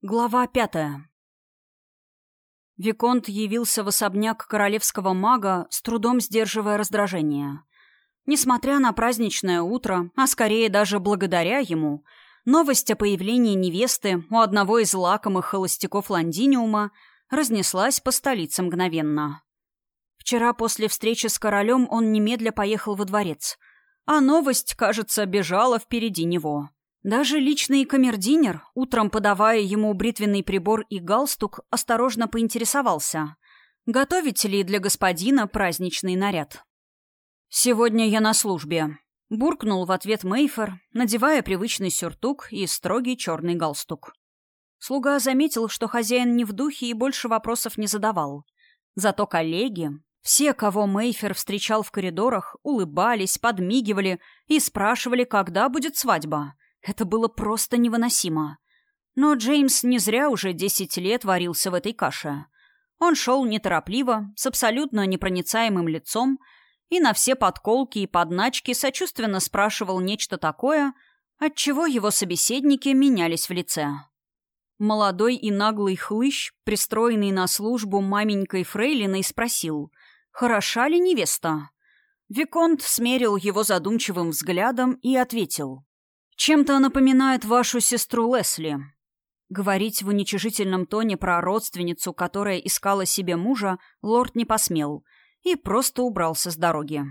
Глава пятая. Виконт явился в особняк королевского мага, с трудом сдерживая раздражение. Несмотря на праздничное утро, а скорее даже благодаря ему, новость о появлении невесты у одного из лакомых холостяков Лондиниума разнеслась по столице мгновенно. Вчера после встречи с королем он немедля поехал во дворец, а новость, кажется, бежала впереди него. Даже личный камердинер, утром подавая ему бритвенный прибор и галстук, осторожно поинтересовался, готовите ли для господина праздничный наряд. «Сегодня я на службе», — буркнул в ответ Мейфер, надевая привычный сюртук и строгий черный галстук. Слуга заметил, что хозяин не в духе и больше вопросов не задавал. Зато коллеги, все, кого Мейфер встречал в коридорах, улыбались, подмигивали и спрашивали, когда будет свадьба — это было просто невыносимо. Но Джеймс не зря уже десять лет варился в этой каше. Он шел неторопливо, с абсолютно непроницаемым лицом, и на все подколки и подначки сочувственно спрашивал нечто такое, от чего его собеседники менялись в лице. Молодой и наглый хлыщ, пристроенный на службу маменькой Фрейлиной, спросил, «Хороша ли невеста?» Виконт смерил его задумчивым взглядом и ответил, чем-то напоминает вашу сестру Лесли. Говорить в уничижительном тоне про родственницу, которая искала себе мужа, лорд не посмел и просто убрался с дороги.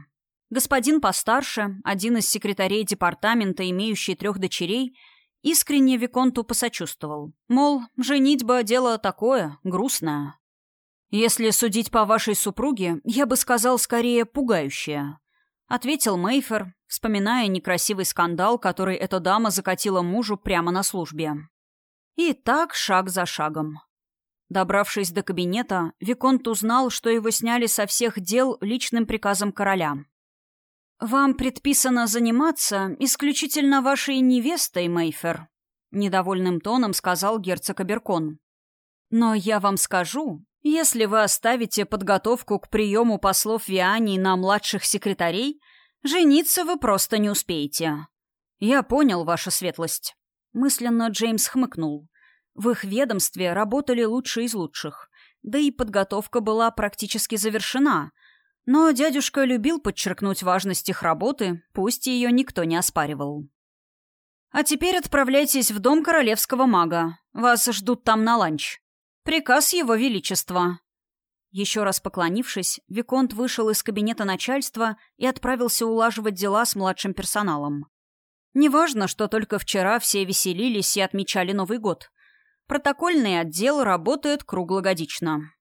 Господин постарше, один из секретарей департамента, имеющий трех дочерей, искренне Виконту посочувствовал. Мол, женитьба — дело такое, грустное. «Если судить по вашей супруге, я бы сказал, скорее, пугающее», — ответил Мейфер, вспоминая некрасивый скандал, который эта дама закатила мужу прямо на службе. И так шаг за шагом. Добравшись до кабинета, Виконт узнал, что его сняли со всех дел личным приказом короля. «Вам предписано заниматься исключительно вашей невестой, Мейфер», — недовольным тоном сказал герцог Аберкон. «Но я вам скажу, если вы оставите подготовку к приему послов Виании на младших секретарей, жениться вы просто не успеете. Я понял, ваша светлость. Мысленно Джеймс хмыкнул. В их ведомстве работали лучшие из лучших. Да и подготовка была практически завершена. Но дядюшка любил подчеркнуть важность их работы, пусть ее никто не оспаривал. «А теперь отправляйтесь в дом королевского мага. Вас ждут там на ланч. Приказ его величества». Еще раз поклонившись, Виконт вышел из кабинета начальства и отправился улаживать дела с младшим персоналом. Неважно, что только вчера все веселились и отмечали Новый год. Протокольный отдел работает круглогодично.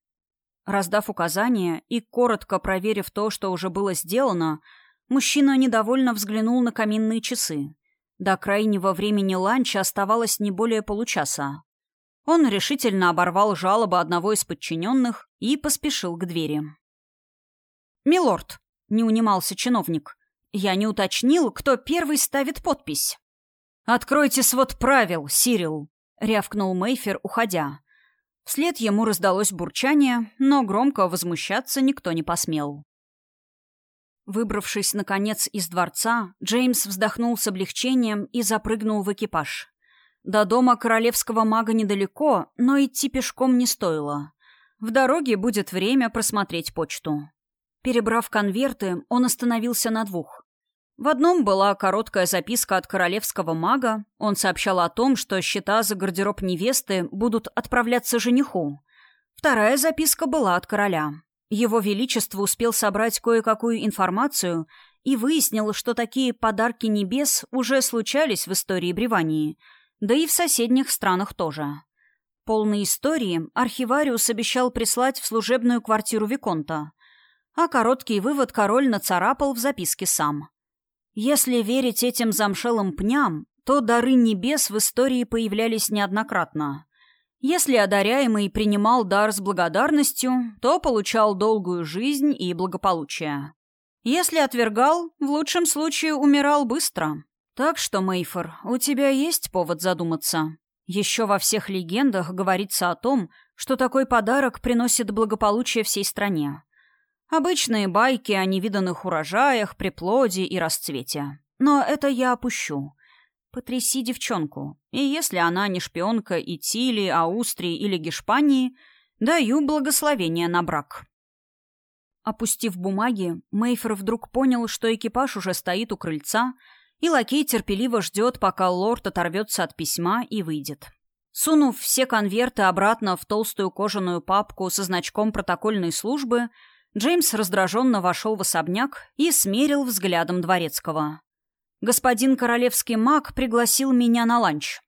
Раздав указания и коротко проверив то, что уже было сделано, мужчина недовольно взглянул на каминные часы. До крайнего времени ланча оставалось не более получаса. Он решительно оборвал жалобы одного из подчиненных и поспешил к двери. «Милорд», — не унимался чиновник, — «я не уточнил, кто первый ставит подпись». «Откройте свод правил, Сирил», — рявкнул Мейфер, уходя. Вслед ему раздалось бурчание, но громко возмущаться никто не посмел. Выбравшись, наконец, из дворца, Джеймс вздохнул с облегчением и запрыгнул в экипаж. До дома королевского мага недалеко, но идти пешком не стоило. В дороге будет время просмотреть почту. Перебрав конверты, он остановился на двух. В одном была короткая записка от королевского мага. Он сообщал о том, что счета за гардероб невесты будут отправляться жениху. Вторая записка была от короля. Его Величество успел собрать кое-какую информацию и выяснил, что такие подарки небес уже случались в истории Бревании – да и в соседних странах тоже. Полные истории архивариус обещал прислать в служебную квартиру Виконта, а короткий вывод король нацарапал в записке сам. Если верить этим замшелым пням, то дары небес в истории появлялись неоднократно. Если одаряемый принимал дар с благодарностью, то получал долгую жизнь и благополучие. Если отвергал, в лучшем случае умирал быстро, так что, Мейфор, у тебя есть повод задуматься. Еще во всех легендах говорится о том, что такой подарок приносит благополучие всей стране. Обычные байки о невиданных урожаях, приплоде и расцвете. Но это я опущу. Потряси девчонку. И если она не шпионка Итили, Аустрии или Гешпании, даю благословение на брак. Опустив бумаги, Мейфер вдруг понял, что экипаж уже стоит у крыльца, и лакей терпеливо ждет, пока лорд оторвется от письма и выйдет. Сунув все конверты обратно в толстую кожаную папку со значком протокольной службы, Джеймс раздраженно вошел в особняк и смерил взглядом дворецкого. «Господин королевский маг пригласил меня на ланч.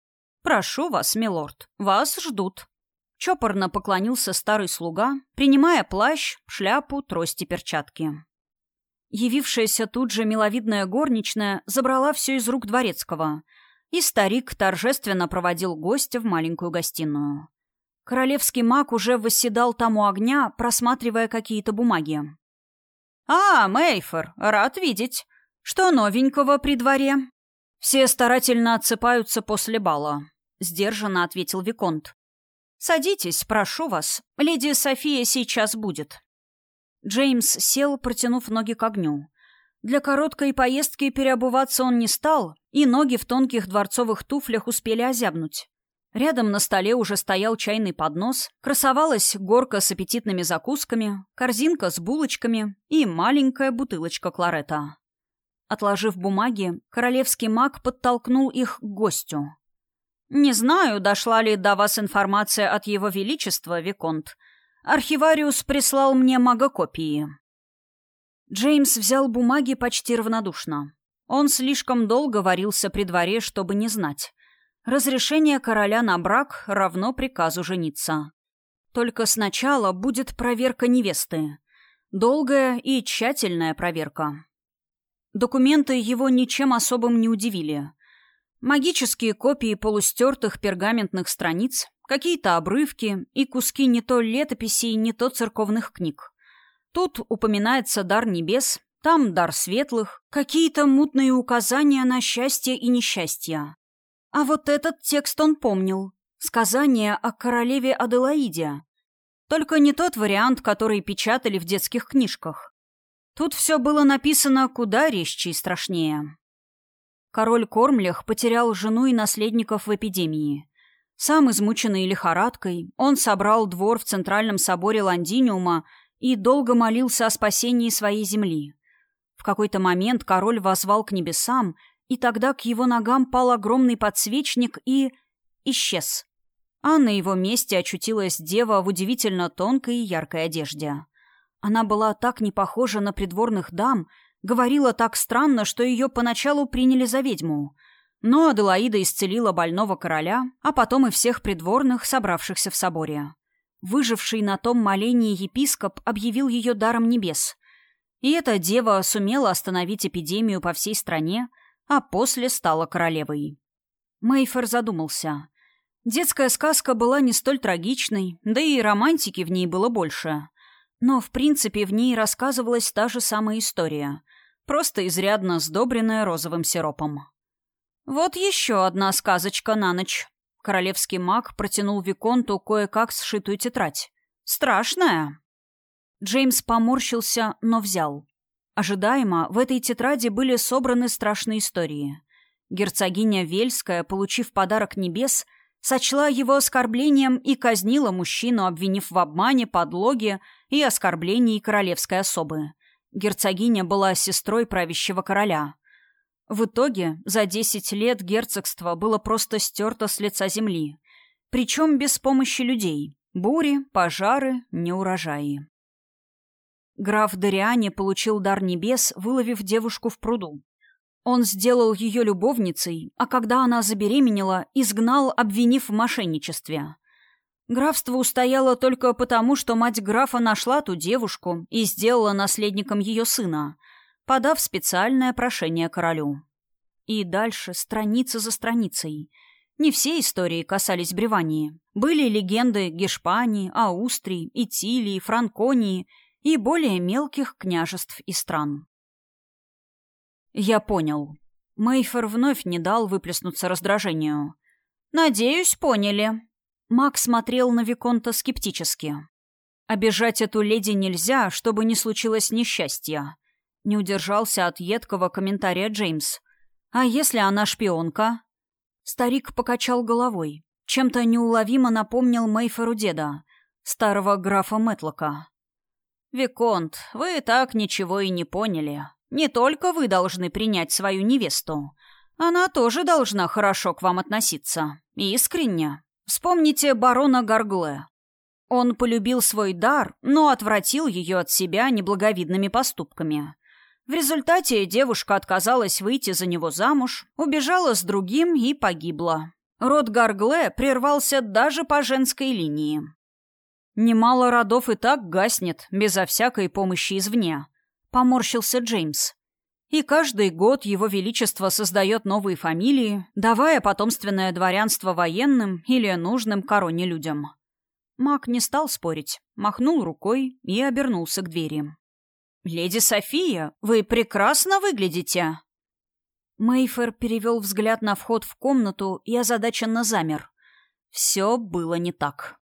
Прошу вас, милорд, вас ждут». Чопорно поклонился старый слуга, принимая плащ, шляпу, трость и перчатки. Явившаяся тут же миловидная горничная забрала все из рук дворецкого, и старик торжественно проводил гостя в маленькую гостиную. Королевский маг уже восседал там у огня, просматривая какие-то бумаги. «А, Мейфор, рад видеть. Что новенького при дворе?» «Все старательно отсыпаются после бала», — сдержанно ответил Виконт. «Садитесь, прошу вас. Леди София сейчас будет». Джеймс сел, протянув ноги к огню. Для короткой поездки переобуваться он не стал, и ноги в тонких дворцовых туфлях успели озябнуть. Рядом на столе уже стоял чайный поднос, красовалась горка с аппетитными закусками, корзинка с булочками и маленькая бутылочка кларета. Отложив бумаги, королевский маг подтолкнул их к гостю. «Не знаю, дошла ли до вас информация от Его Величества, Виконт. Архивариус прислал мне магокопии». Джеймс взял бумаги почти равнодушно. Он слишком долго варился при дворе, чтобы не знать. Разрешение короля на брак равно приказу жениться. Только сначала будет проверка невесты. Долгая и тщательная проверка. Документы его ничем особым не удивили. Магические копии полустертых пергаментных страниц, какие-то обрывки и куски не то летописей, не то церковных книг. Тут упоминается дар небес, там дар светлых, какие-то мутные указания на счастье и несчастье. А вот этот текст он помнил. Сказание о королеве Аделаиде. Только не тот вариант, который печатали в детских книжках. Тут все было написано куда резче и страшнее. Король Кормлях потерял жену и наследников в эпидемии. Сам измученный лихорадкой, он собрал двор в Центральном соборе Лондиниума и долго молился о спасении своей земли. В какой-то момент король возвал к небесам, и тогда к его ногам пал огромный подсвечник и... исчез. А на его месте очутилась дева в удивительно тонкой и яркой одежде. Она была так не похожа на придворных дам, Говорила так странно, что ее поначалу приняли за ведьму. Но Аделаида исцелила больного короля, а потом и всех придворных, собравшихся в соборе. Выживший на том молении епископ объявил ее даром небес. И эта дева сумела остановить эпидемию по всей стране, а после стала королевой. Мейфер задумался. Детская сказка была не столь трагичной, да и романтики в ней было больше. Но, в принципе, в ней рассказывалась та же самая история, просто изрядно сдобренная розовым сиропом. «Вот еще одна сказочка на ночь». Королевский маг протянул Виконту кое-как сшитую тетрадь. «Страшная». Джеймс поморщился, но взял. Ожидаемо, в этой тетради были собраны страшные истории. Герцогиня Вельская, получив подарок небес, сочла его оскорблением и казнила мужчину, обвинив в обмане, подлоге и оскорблении королевской особы. Герцогиня была сестрой правящего короля. В итоге за десять лет герцогство было просто стерто с лица земли. Причем без помощи людей. Бури, пожары, неурожаи. Граф Дориане получил дар небес, выловив девушку в пруду. Он сделал ее любовницей, а когда она забеременела, изгнал, обвинив в мошенничестве. Графство устояло только потому, что мать графа нашла ту девушку и сделала наследником ее сына, подав специальное прошение королю. И дальше, страница за страницей. Не все истории касались Бревании. Были легенды Гешпании, Аустрии, Итилии, Франконии и более мелких княжеств и стран. «Я понял». Мейфер вновь не дал выплеснуться раздражению. «Надеюсь, поняли», Мак смотрел на Виконта скептически. «Обижать эту леди нельзя, чтобы не случилось несчастья», — не удержался от едкого комментария Джеймс. «А если она шпионка?» Старик покачал головой. Чем-то неуловимо напомнил Мейфору деда, старого графа Мэтлока. «Виконт, вы так ничего и не поняли. Не только вы должны принять свою невесту. Она тоже должна хорошо к вам относиться. Искренне. Вспомните барона Гаргле. Он полюбил свой дар, но отвратил ее от себя неблаговидными поступками. В результате девушка отказалась выйти за него замуж, убежала с другим и погибла. Род Гаргле прервался даже по женской линии. Немало родов и так гаснет, безо всякой помощи извне. Поморщился Джеймс. И каждый год его величество создает новые фамилии, давая потомственное дворянство военным или нужным короне людям. Маг не стал спорить, махнул рукой и обернулся к двери. «Леди София, вы прекрасно выглядите!» Мейфер перевел взгляд на вход в комнату и озадаченно замер. Все было не так.